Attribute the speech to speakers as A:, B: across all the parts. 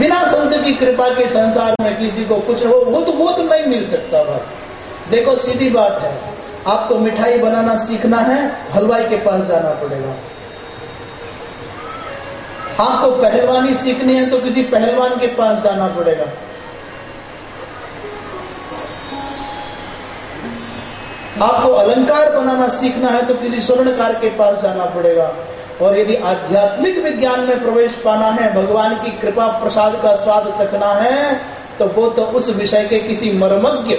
A: बिना संत की कृपा के संसार में किसी को कुछ हो, वो तो वो तो नहीं मिल सकता भाई। देखो, सीधी बात है। आपको मिठाई बनाना सीखना है, हलवाई के पास जाना पड़ेगा। आपको पहलवानी सीखनी है तो किसी पहलवान के पास जाना पड़ेगा। आपको अलंकार बनाना सीखना है तो किसी स्वर्णकार के पास जाना पड़ेगा। और यदि आध्यात्मिक विज्ञान में प्रवेश पाना है, भगवान की कृपा प्रसाद का स्वाद चखना है तो वो तो उस विषय के किसी मर्मज्ञ,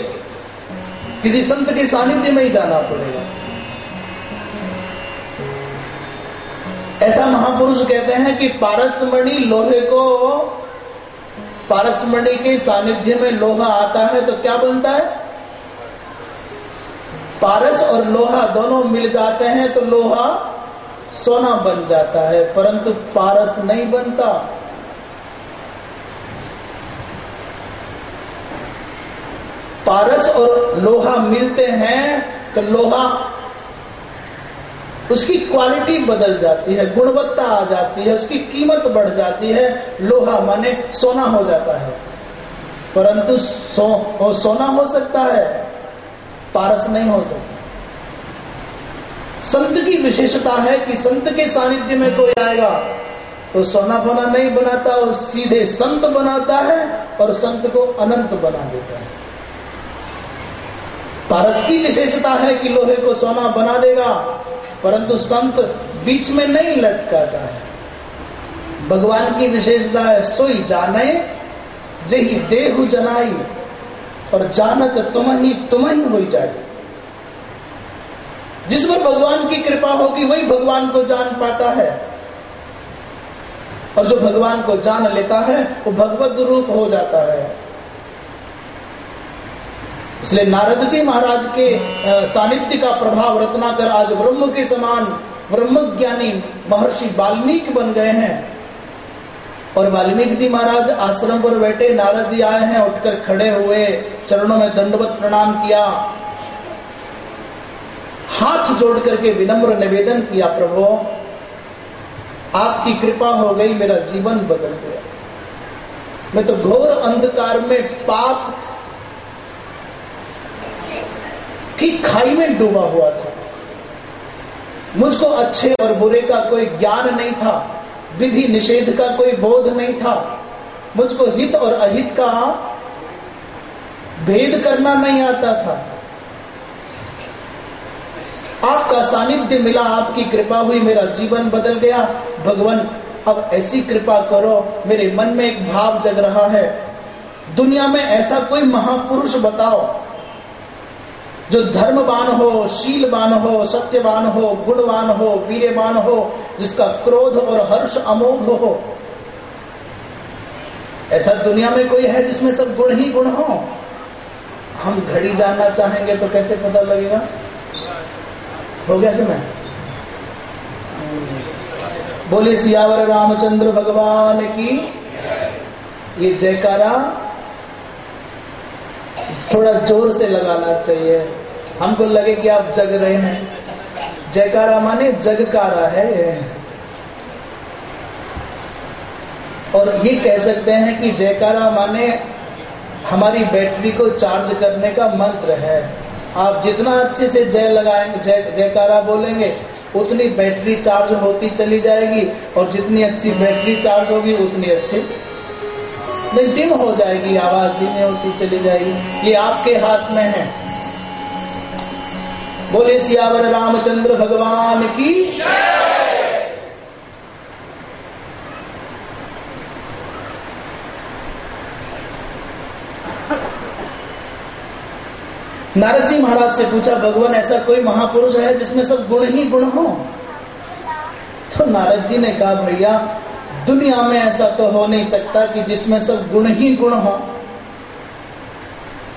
A: किसी संत के सानिध्य में ही जाना पड़ेगा। ऐसा महापुरुष कहते हैं कि पारसमणि लोहे को, पारसमणि के सानिध्य में लोहा आता है तो क्या बनता है? पारस और लोहा दोनों मिल जाते हैं तो लोहा सोना बन जाता है परंतु पारस नहीं बनता। पारस और लोहा मिलते हैं तो लोहा उसकी क्वालिटी बदल जाती है गुणवत्ता आ जाती है उसकी कीमत बढ़ जाती है लोहा माने सोना हो जाता है। परंतु सो, सोना हो सकता है पारस नहीं हो सकता। संत की विशेषता है कि संत के सानिध्य में कोई आएगा तो सोना फोना नहीं बनाता और सीधे संत बनाता है और संत को अनंत बना देता है। पारस की विशेषता है कि लोहे को सोना बना देगा, परंतु संत बीच में नहीं लटकाता है। भगवान की विशेषता है, सोई जाने, जही देहु जनाई, और जानत तुम ही तुम ही हो जाए। जिस पर भगवान की कृपा होगी, वही भगवान को जान पाता है। और जो भगवान को जान लेता है, वो भगवत रूप हो जाता है। इसलिए नारद जी महाराज के सानिध्य का प्रभाव रत्नाकर आज ब्रह्म के समान ब्रह्म ज्ञानी महर्षि वाल्मीकि बन गए हैं। और वाल्मीकि जी महाराज आश्रम पर बैठे, नारद जी आए हैं, उठकर खड़े हुए, चरणों में दंडवत प्रणाम किया। हाथ जोड़ करके विनम्र निवेदन किया, प्रभु, आपकी कृपा हो गई, मेरा जीवन बदल गया। मैं तो घोर अंधकार में पाप की खाई में डूबा हुआ था। मुझको अच्छे और बुरे का कोई ज्ञान नहीं था, विधि निषेध का कोई बोध नहीं था। मुझको हित और अहित का भेद करना नहीं आता था। आपका सानिध्य मिला, आपकी कृपा हुई, मेरा जीवन बदल गया। भगवान, अब ऐसी कृपा करो, मेरे मन में एक भाव जग रहा है। दुनिया में ऐसा कोई महापुरुष बताओ, जो धर्मवान हो, शीलवान हो, सत्यवान हो, गुणवान हो, वीरवान हो, जिसका क्रोध और हर्ष अमोघ हो। ऐसा दुनिया में कोई है जिसमें सब गुण ही गुण हो? हम घड़ी जानना चाहेंगे तो कैसे पता लगेगा? हो गया समय बोले सियावर रामचंद्र भगवान की ये जयकारा थोड़ा ज़ोर से लगाना चाहिए। हमको लगे कि आप जग रहे हैं। जयकारा माने जगकारा है और ये कह सकते हैं कि जयकारा माने हमारी बैटरी को चार्ज करने का मंत्र है। आप जितना अच्छे से जय लगाएँगे, जय, जयकारा बोलेंगे, उतनी बैटरी चार्ज होती चली जाएगी और जितनी अच्छी बैटरी चार्ज होगी, उतनी अच्छी दिन हो जाएगी, आवाज़ धीमे होती चली जाएगी। ये आपके हाथ में है। बोले सियावर रामचंद्र भगवान की नारद जी महाराज से पूछा, भगवान, ऐसा कोई महापुरुष है जिसमें सब गुण ही गुण हो? तो नारद जी ने कहा, भैया, दुनिया में ऐसा तो हो नहीं सकता कि जिसमें सब गुण ही गुण हो।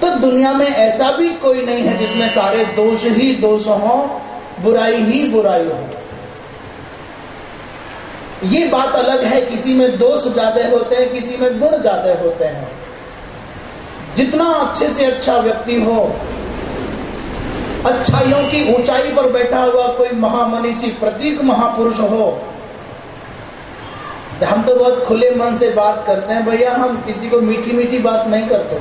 A: तो दुनिया में ऐसा भी कोई नहीं है जिसमें सारे दोष ही दोष हो, बुराई ही बुराई हो। ये बात अलग है, किसी में दोष ज़्यादा होते हैं, किसी में गुण ज़्यादा होते हैं। जितना अच्छे से अच्छा व्यक्ति हो अच्छाइयों की ऊंचाई पर बैठा हुआ कोई महामनीषी प्रतीक महापुरुष हो। हम तो बहुत खुले मन से बात करते हैं, भैया, हम किसी को मीठी मीठी बात नहीं करते।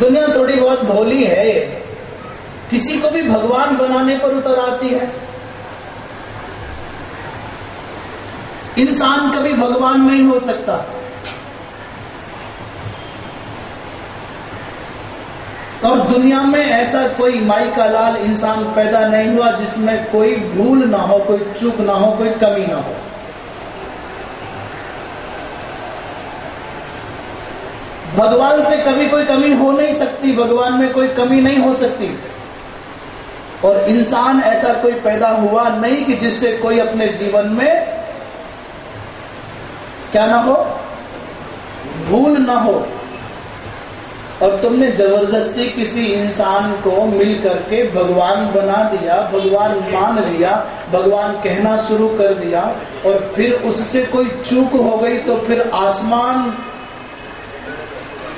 A: दुनिया थोड़ी बहुत भोली है किसी को भी भगवान बनाने पर उतर आती है। इंसान कभी भगवान नहीं हो सकता। और दुनिया में ऐसा कोई माई का लाल इंसान पैदा नहीं हुआ जिसमें कोई भूल ना हो, कोई चूक ना हो, कोई कमी ना हो। भगवान से कभी कोई कमी हो नहीं सकती, भगवान में कोई कमी नहीं हो सकती। और इंसान ऐसा कोई पैदा हुआ नहीं कि जिससे कोई अपने जीवन में क्या ना हो, भूल ना हो। और तुमने ज़बरदस्ती किसी इंसान को मिल करके भगवान बना दिया, भगवान मान लिया, भगवान कहना शुरू कर दिया और फिर उससे कोई चूक हो गई तो फिर आसमान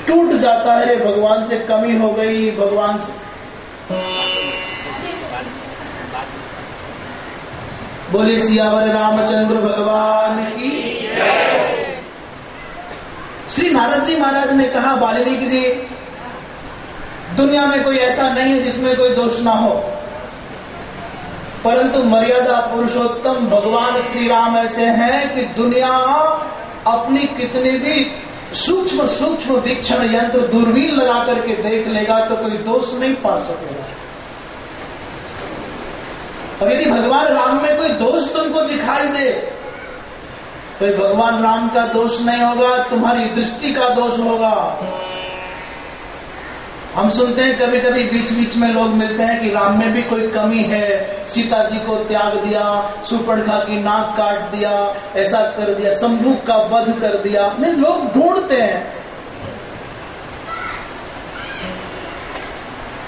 A: टूट जाता है, भगवान से कमी हो गई, भगवान से बोले, सियावर रामचंद्र भगवान की श्री नारद जी महाराज ने कहा, बालिनी जी दुनिया में कोई ऐसा नहीं है जिसमें कोई दोष ना हो। परंतु मर्यादा पुरुषोत्तम भगवान श्री राम ऐसे हैं कि दुनिया अपनी कितनी भी सूक्ष्म सूक्ष्म वीक्षण यंत्र दूरबीन लगा करके देख लेगा तो कोई दोष नहीं पा सकेगा। और यदि भगवान राम में कोई दोष तुमको दिखाई दे तो भगवान राम का दोष नहीं होगा, तुम्हारी दृष्टि का दोष होगा। हम सुनते हैं कभी कभी बीच बीच में लोग मिलते हैं कि राम में भी कोई कमी है। सीता जी को त्याग दिया सुपर्णखा की नाक काट दिया, ऐसा कर दिया, शंभू का वध कर दिया। नहीं लोग ढूंढते हैं।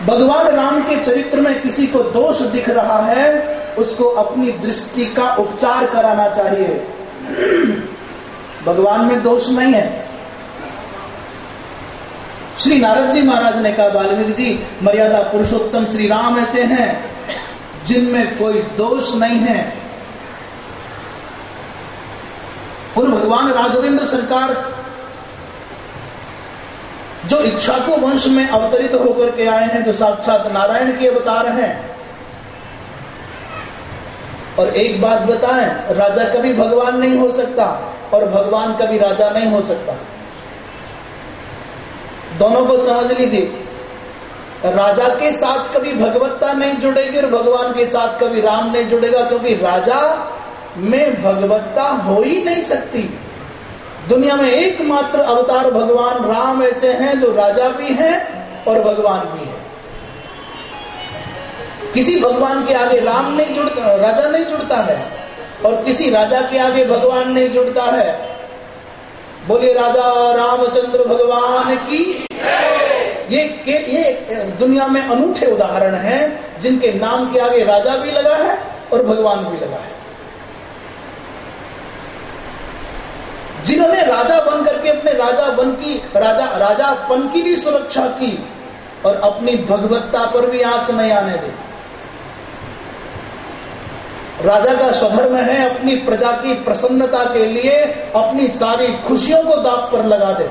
A: भगवान राम के चरित्र में किसी को दोष दिख रहा है, उसको अपनी दृष्टि का उपचार कराना चाहिए। भगवान में दोष नहीं है। श्री नारद जी महाराज ने कहा वाल्मीकि जी, मर्यादा पुरुषोत्तम श्री राम ऐसे हैं, जिनमें कोई दोष नहीं है। और भगवान राघवेंद्र सरकार जो इच्छा को वंश में अवतरित होकर के आए हैं, जो साक्षात नारायण के अवतार हैं, और एक बात बताएँ, राजा कभी भगवान नहीं हो सकता और भगवान कभी राजा नहीं हो सकता। दोनों को समझ लीजिए। राजा के साथ कभी भगवत्ता नहीं जुड़ेगी और भगवान के साथ कभी राम नहीं जुड़ेगा, क्योंकि राजा में भगवत्ता हो ही नहीं सकती। दुनिया में एकमात्र अवतार भगवान राम ऐसे हैं जो राजा भी हैं और भगवान भी हैं। किसी भगवान के आगे राम नहीं जुड़ता, राजा नहीं जुड़ता है और किसी राजा के आगे भगवान नहीं जुड़ता है। बोलिए, राजा रामचंद्र भगवान की ये के, ये दुनिया में अनूठे उदाहरण हैं, जिनके नाम के आगे राजा भी लगा है और भगवान भी लगा है। जिन्होंने राजा बन करके अपने राजा बन की, राजा राजापन की भी सुरक्षा की और अपनी भगवत्ता पर भी आँच नहीं आने दी। राजा का स्वधर्म है, अपनी प्रजा की प्रसन्नता के लिए अपनी सारी खुशियों को दाप पर लगा दे।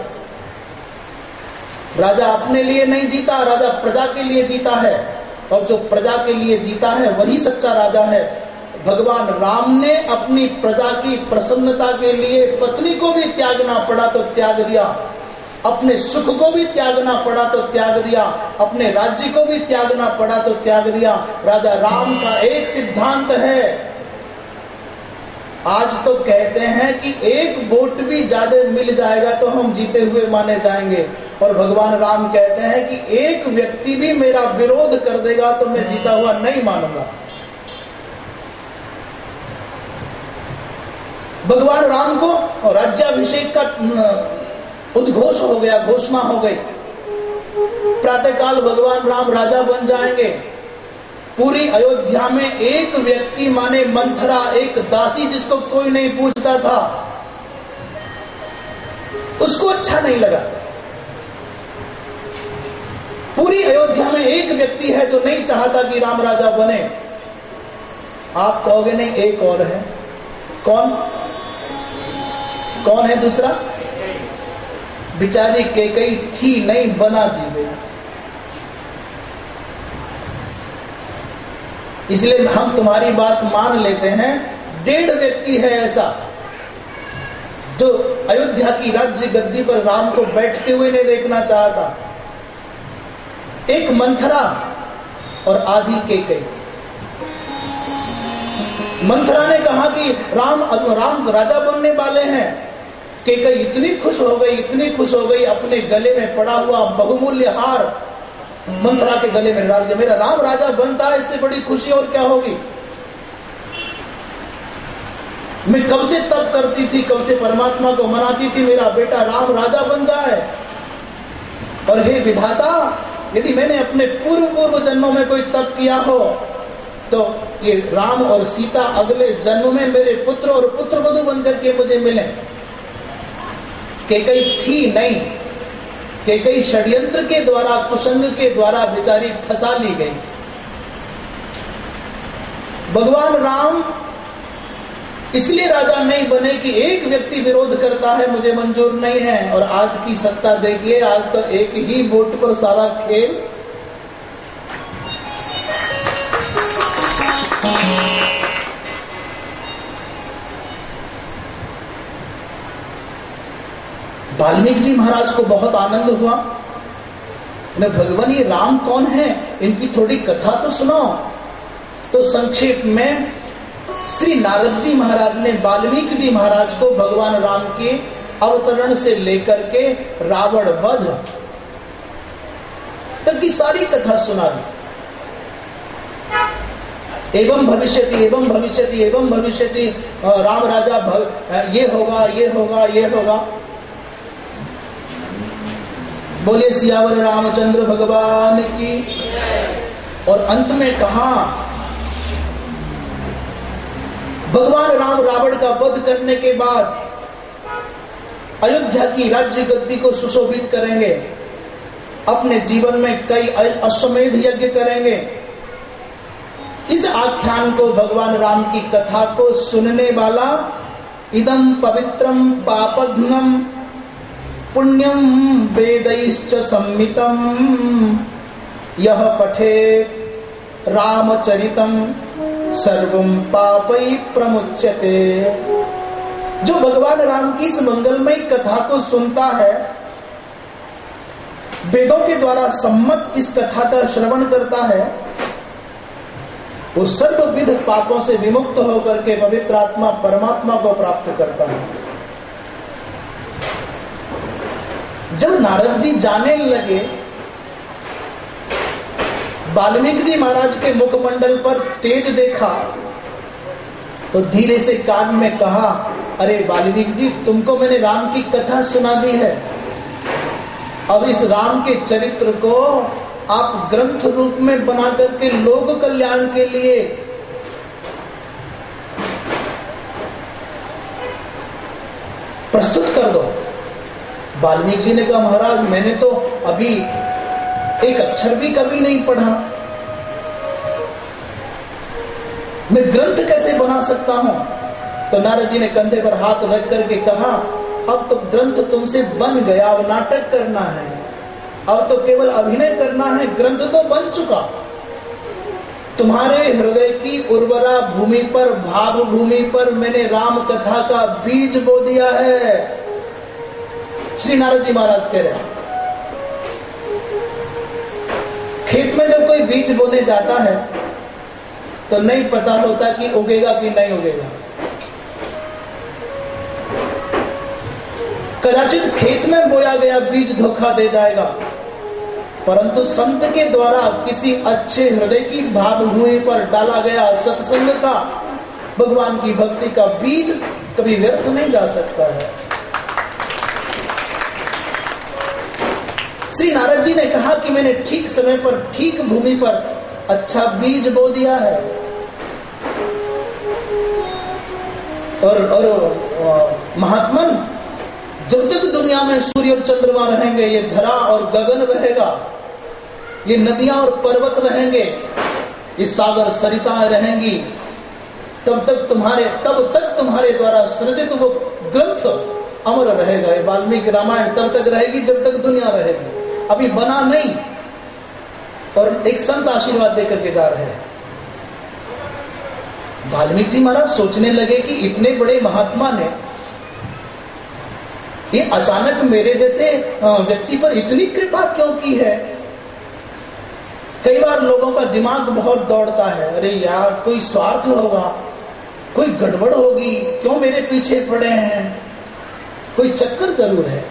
A: राजा अपने लिए नहीं जीता, राजा प्रजा के लिए जीता है। और जो प्रजा के लिए जीता है, वही सच्चा राजा है। भगवान राम ने अपनी प्रजा की प्रसन्नता के लिए पत्नी को भी त्यागना पड़ा तो त्याग दिया। अपने सुख को भी त्यागना पड़ा तो त्याग दिया, अपने राज्य को भी त्यागना पड़ा तो त्याग दिया। राजा राम का एक सिद्धांत है। आज तो कहते हैं कि एक वोट भी ज़्यादा मिल जाएगा तो हम जीते हुए माने जाएँगे। और भगवान राम कहते हैं कि एक व्यक्ति भी मेरा विरोध कर देगा तो मैं जीता हुआ नहीं मानूँगा। भगवान राम को राज्याभिषेक का उद्घोष हो गया, घोषणा हो गई। प्रातःकाल भगवान राम राजा बन जाएँगे। पूरी अयोध्या में एक व्यक्ति माने मंथरा, एक दासी जिसको कोई नहीं पूछता था। उसको अच्छा नहीं लगा। पूरी अयोध्या में एक व्यक्ति है जो नहीं चाहता कि राम राजा बने। आप कहोगे नहीं, एक और है। कौन? कौन है दूसरा? बिचारी के कई थी नहीं, बना दी गई। इसलिए हम तुम्हारी बात मान लेते हैं, डेढ़ व्यक्ति है ऐसा, जो अयोध्या की राज्य गद्दी पर राम को बैठते हुए नहीं देखना चाहता। एक मंथरा और आधी के कई मंथरा ने कहा कि राम राम राजा बनने वाले हैं। के कई इतनी खुश हो गई, इतनी खुश हो गई, अपने गले में पड़ा हुआ बहुमूल्य हार मंथरा के गले में डाल दिया। मेरा राम राजा बनता है, इससे बड़ी खुशी और क्या होगी? मैं कब से तप करती थी, कब से परमात्मा को मनाती थी, मेरा बेटा राम राजा बन जाए। और हे विधाता, यदि मैंने अपने पूर्व पूर्व जन्मों में कोई तप किया हो तो ये राम और सीता अगले जन्म में मेरे पुत्र और पुत्र वधु बनकर के मुझे मिले। के कई थी नहीं, के कई षड्यंत्र के द्वारा, कुसंग के द्वारा बेचारी फंसा ली गई। भगवान राम इसलिए राजा नहीं बने कि एक व्यक्ति विरोध करता है, मुझे मंजूर नहीं है, और आज की सत्ता देखिए, आज तो एक ही वोट पर सारा खेल। वाल्मीकि जी महाराज को बहुत आनंद हुआ। उन्हें भगवान ये राम कौन है? इनकी थोड़ी कथा तो सुनाओ। तो संक्षेप में श्री नारद जी महाराज ने वाल्मीकि जी महाराज को भगवान राम के अवतरण से लेकर के रावण वध तक की सारी कथा सुना दी। एवं भविष्यति एवं भविष्यति एवं भविष्यति राम राजा भव, ये होगा ये होगा ये होगा। बोले सियावर रामचंद्र भगवान की। और अंत में कहा, भगवान राम रावण का वध करने के बाद अयोध्या की राज्य गद्दी को सुशोभित करेंगे। अपने जीवन में कई अश्वमेध यज्ञ करेंगे। इस आख्यान को भगवान राम की कथा को सुनने वाला इदम पवित्रम पापघ्नम पुण्यम वेदैश्च सम्मितम यह पठे रामचरितम, सर्वम पापई प्रमुच्यते। जो भगवान राम की इस मंगलमय कथा को सुनता है, वेदों के द्वारा सम्मत इस कथा का श्रवण करता है, वो सर्वविध पापों से विमुक्त होकर के पवित्र आत्मा परमात्मा को प्राप्त करता है। जब नारद जी जाने लगे, वाल्मीकि जी महाराज के मुखमंडल पर तेज देखा तो धीरे से कान में कहा, अरे वाल्मीकि जी, तुमको मैंने राम की कथा सुना दी है। अब इस राम के चरित्र को आप ग्रंथ रूप में बना करके लोक कल्याण के लिए प्रस्तुत कर दो वाल्मीकि जी ने कहा, महाराज, मैंने तो अभी एक अक्षर भी कभी नहीं पढ़ा। मैं ग्रंथ कैसे बना सकता हूँ? तो नारद जी ने कंधे पर हाथ रख करके कहा, अब तो ग्रंथ तुमसे बन गया, अब नाटक करना है। अब तो केवल अभिनय करना है, ग्रंथ तो बन चुका। तुम्हारे हृदय की उर्वरा भूमि पर भाव भूमि पर मैंने राम कथा का बीज बो दिया है। श्री नारद जी महाराज कह रहे हैं, खेत में जब कोई बीज बोने जाता है तो नहीं पता होता कि उगेगा कि नहीं उगेगा। कदाचित खेत में बोया गया बीज धोखा दे जाएगा, परंतु संत के द्वारा किसी अच्छे हृदय की भावभूमि पर डाला गया सत्संग का, भगवान की भक्ति का बीज कभी व्यर्थ नहीं जा सकता है। श्री नारद जी ने कहा कि मैंने ठीक समय पर, ठीक भूमि पर अच्छा बीज बो दिया है। और और महात्मन, जब तक दुनिया में सूर्य और चंद्रमा रहेंगे, ये धरा और गगन रहेगा। ये नदियाँ और पर्वत रहेंगे, ये सागर सरिताएँ रहेंगी। तब तक तुम्हारे, तब तक तुम्हारे द्वारा सृजित वो ग्रंथ अमर रहेगा, ये वाल्मीकि रामायण तब तक रहेगी जब तक दुनिया रहेगी। अभी बना नहीं। और एक संत आशीर्वाद देकर के जा रहे हैं। वाल्मीकि जी महाराज सोचने लगे कि इतने बड़े महात्मा ने ये अचानक मेरे जैसे व्यक्ति पर इतनी कृपा क्यों की है? कई बार लोगों का दिमाग बहुत दौड़ता है। अरे यार, कोई स्वार्थ होगा, कोई गड़बड़ होगी, क्यों मेरे पीछे पड़े हैं? कोई चक्कर ज़रूर है।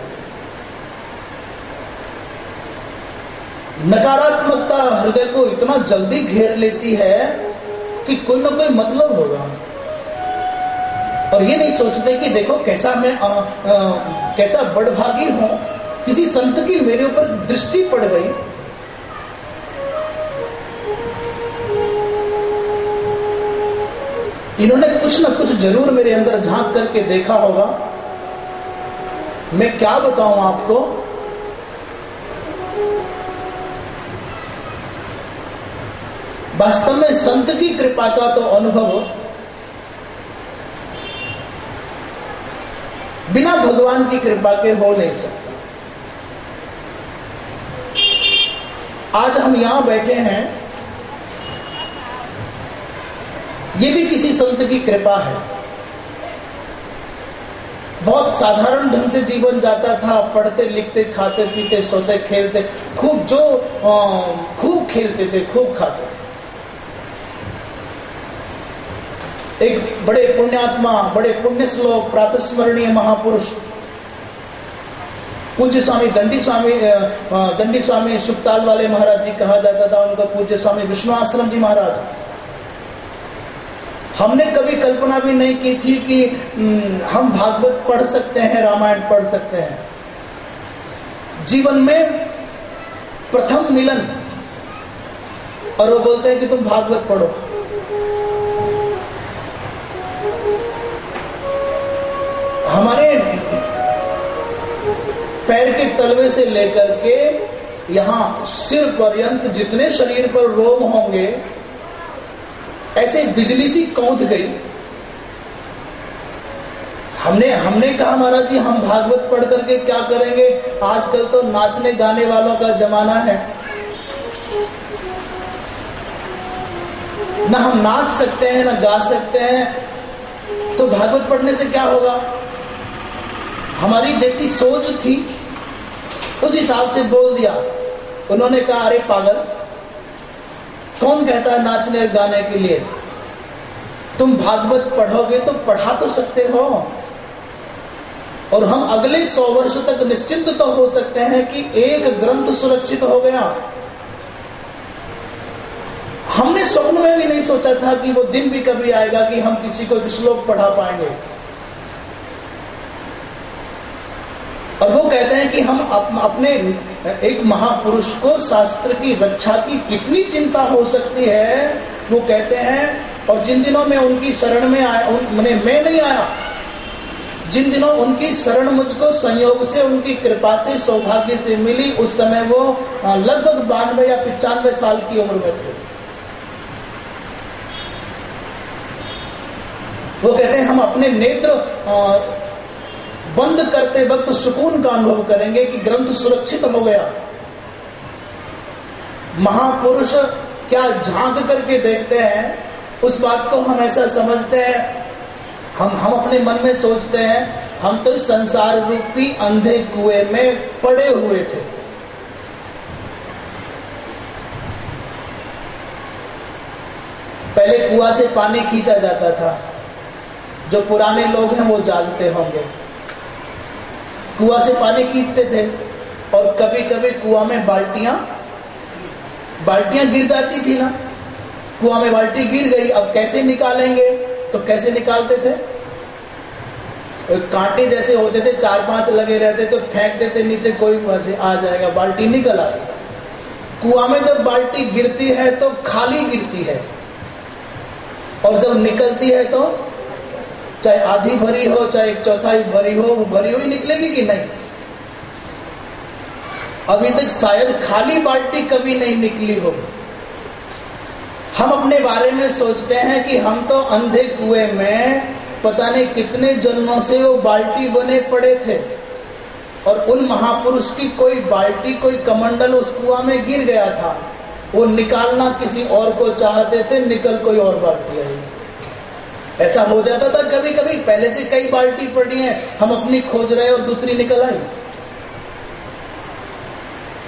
A: नकारात्मकता हृदय को इतना जल्दी घेर लेती है कि कोई ना कोई मतलब होगा। और ये नहीं सोचते कि देखो कैसा मैं आ, आ, कैसा बड़भागी हूँ। किसी संत की मेरे ऊपर दृष्टि पड़ गई। इन्होंने कुछ ना कुछ ज़रूर मेरे अंदर झाँक करके देखा होगा। मैं क्या बताऊँ आपको? वास्तव में संत की कृपा का तो अनुभव बिना भगवान की कृपा के हो नहीं सकता। आज हम यहाँ बैठे हैं, ये भी किसी संत की कृपा है। बहुत साधारण ढंग से जीवन जाता था, पढ़ते, लिखते, खाते, पीते, सोते, खेलते, खूब जो खूब खेलते थे, खूब खाते थे। एक बड़े पुण्यात्मा, बड़े पुण्य श्लोक, प्रातस्मरणीय महापुरुष। पूज्य स्वामी दंडी स्वामी दंडी स्वामी सुखताल वाले महाराज जी कहा जाता था, उनका पूज्य स्वामी विष्णु आश्रम जी महाराज। हमने कभी कल्पना भी नहीं की थी कि हम भागवत पढ़ सकते हैं, रामायण पढ़ सकते हैं। जीवन में प्रथम मिलन, और वो बोलते हैं कि तुम भागवत पढ़ो। हमारे पैर के तलवे से लेकर के यहाँ सिर पर्यंत जितने शरीर पर रोग होंगे, ऐसे बिजली सी कौंध गई। हमने हमने कहा महाराज जी, हम भागवत पढ़ करके क्या करेंगे? आजकल तो नाचने गाने वालों का जमाना है। ना हम नाच सकते हैं, ना गा सकते हैं। तो भागवत पढ़ने से क्या होगा? हमारी जैसी सोच थी, उस हिसाब से बोल दिया। उन्होंने कहा, अरे पागल, कौन कहता है नाचने गाने के लिए? तुम भागवत पढ़ोगे तो पढ़ा तो सकते हो। और हम अगले सौ वर्ष तक निश्चिंत तो हो सकते हैं कि एक ग्रंथ सुरक्षित हो गया। हमने स्वप्न में भी नहीं सोचा था कि वो दिन भी कभी आएगा कि हम किसी को श्लोक पढ़ा पाएँगे। और वो कहते हैं कि हम अप, अपने एक महापुरुष को शास्त्र की रक्षा की कितनी चिंता हो सकती है वो कहते हैं और जिन दिनों में उनकी शरण में आया मैंने मैं नहीं आया जिन दिनों उनकी शरण मुझको संयोग से उनकी कृपा से सौभाग्य से मिली उस समय वो लगभग बानवे या पिचानवे साल की उम्र में थे। वो कहते हैं हम अपने नेत्र बंद करते वक्त सुकून का अनुभव करेंगे कि ग्रंथ सुरक्षित हो गया। महापुरुष क्या झाँक करके देखते हैं? उस बात को हम ऐसा समझते हैं। हम हम अपने मन में सोचते हैं, हम तो संसार रूपी अंधे कुएँ में पड़े हुए थे। पहले कुआ से पानी खींचा जाता था। जो पुराने लोग हैं वो जानते होंगे। कुआ से पानी खींचते थे और कभी कभी कुआ में बाल्टियाँ बाल्टियाँ गिर जाती थी ना। कुआ में बाल्टी गिर गई, अब कैसे निकालेंगे? तो कैसे निकालते थे? कांटे जैसे होते थे चार पाँच लगे रहते तो फेंक देते, नीचे कोई मज़े आ जाएगा, बाल्टी निकल आती कुआ में जब बाल्टी गिरती है तो खाली गिरती है। और जब निकलती है तो चाहे आधी भरी हो, चाहे एक चौथाई भरी हो, वो भरी हुई निकलेगी कि नहीं? अभी तक शायद खाली बाल्टी कभी नहीं निकली होगी हम अपने बारे में सोचते हैं कि हम तो अंधे कुएँ में पता नहीं कितने जन्मों से वो बाल्टी बने पड़े थे और उन महापुरुष की कोई बाल्टी, कोई कमंडल उस कुआ में गिर गया था। वो निकालना किसी और को चाहते थे, निकल कोई और बाल्टी आई। ऐसा हो जाता था कभी कभी पहले से कई बाल्टी पड़ी है, हम अपनी खोज रहे और दूसरी निकल आई।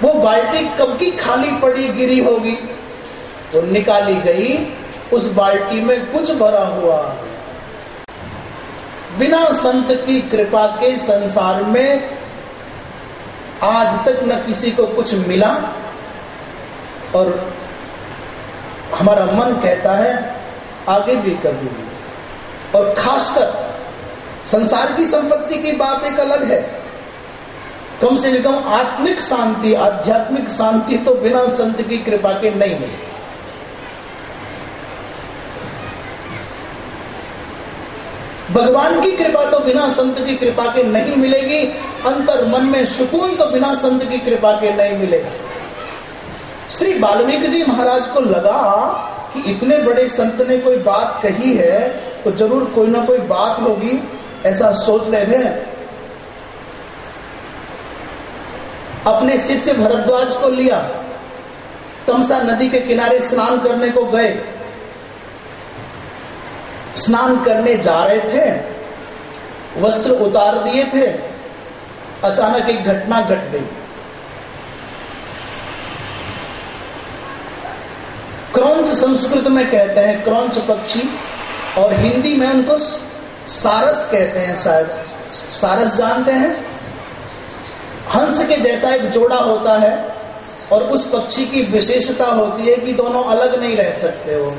A: वो बाल्टी कब की खाली पड़ी, गिरी होगी? वो निकाली गई, उस बाल्टी में कुछ भरा हुआ। बिना संत की कृपा के संसार में आज तक न किसी को कुछ मिला। और हमारा मन कहता है, आगे भी कभी नहीं और खासकर संसार की संपत्ति की बात एक अलग है। कम से कम आत्मिक शांति, आध्यात्मिक शांति तो बिना संत की कृपा के नहीं मिलेगी। भगवान की कृपा तो बिना संत की कृपा के नहीं मिलेगी, अंतर मन में सुकून तो बिना संत की कृपा के नहीं मिलेगा। श्री वाल्मीकि जी महाराज को लगा कि इतने बड़े संत ने कोई बात कही है तो ज़रूर कोई ना कोई बात होगी, ऐसा सोच रहे थे। अपने शिष्य भरद्वाज को लिया। तमसा नदी के किनारे स्नान करने को गए। स्नान करने जा रहे थे। वस्त्र उतार दिए थे। अचानक एक घटना घट गट गई। क्रौच संस्कृत में कहते हैं, क्रौच पक्षी। और हिंदी में उनको सारस कहते हैं, शायद। सारस जानते हैं? हंस के जैसा एक जोड़ा होता है और उस पक्षी की विशेषता होती है कि दोनों अलग नहीं रह सकते वो।